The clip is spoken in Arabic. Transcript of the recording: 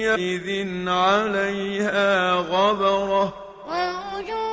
يومئذ عليها غبرة. ووجوه